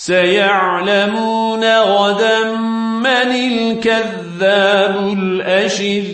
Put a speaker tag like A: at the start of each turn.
A: سيعلمون غدا من الكذاب الأشر.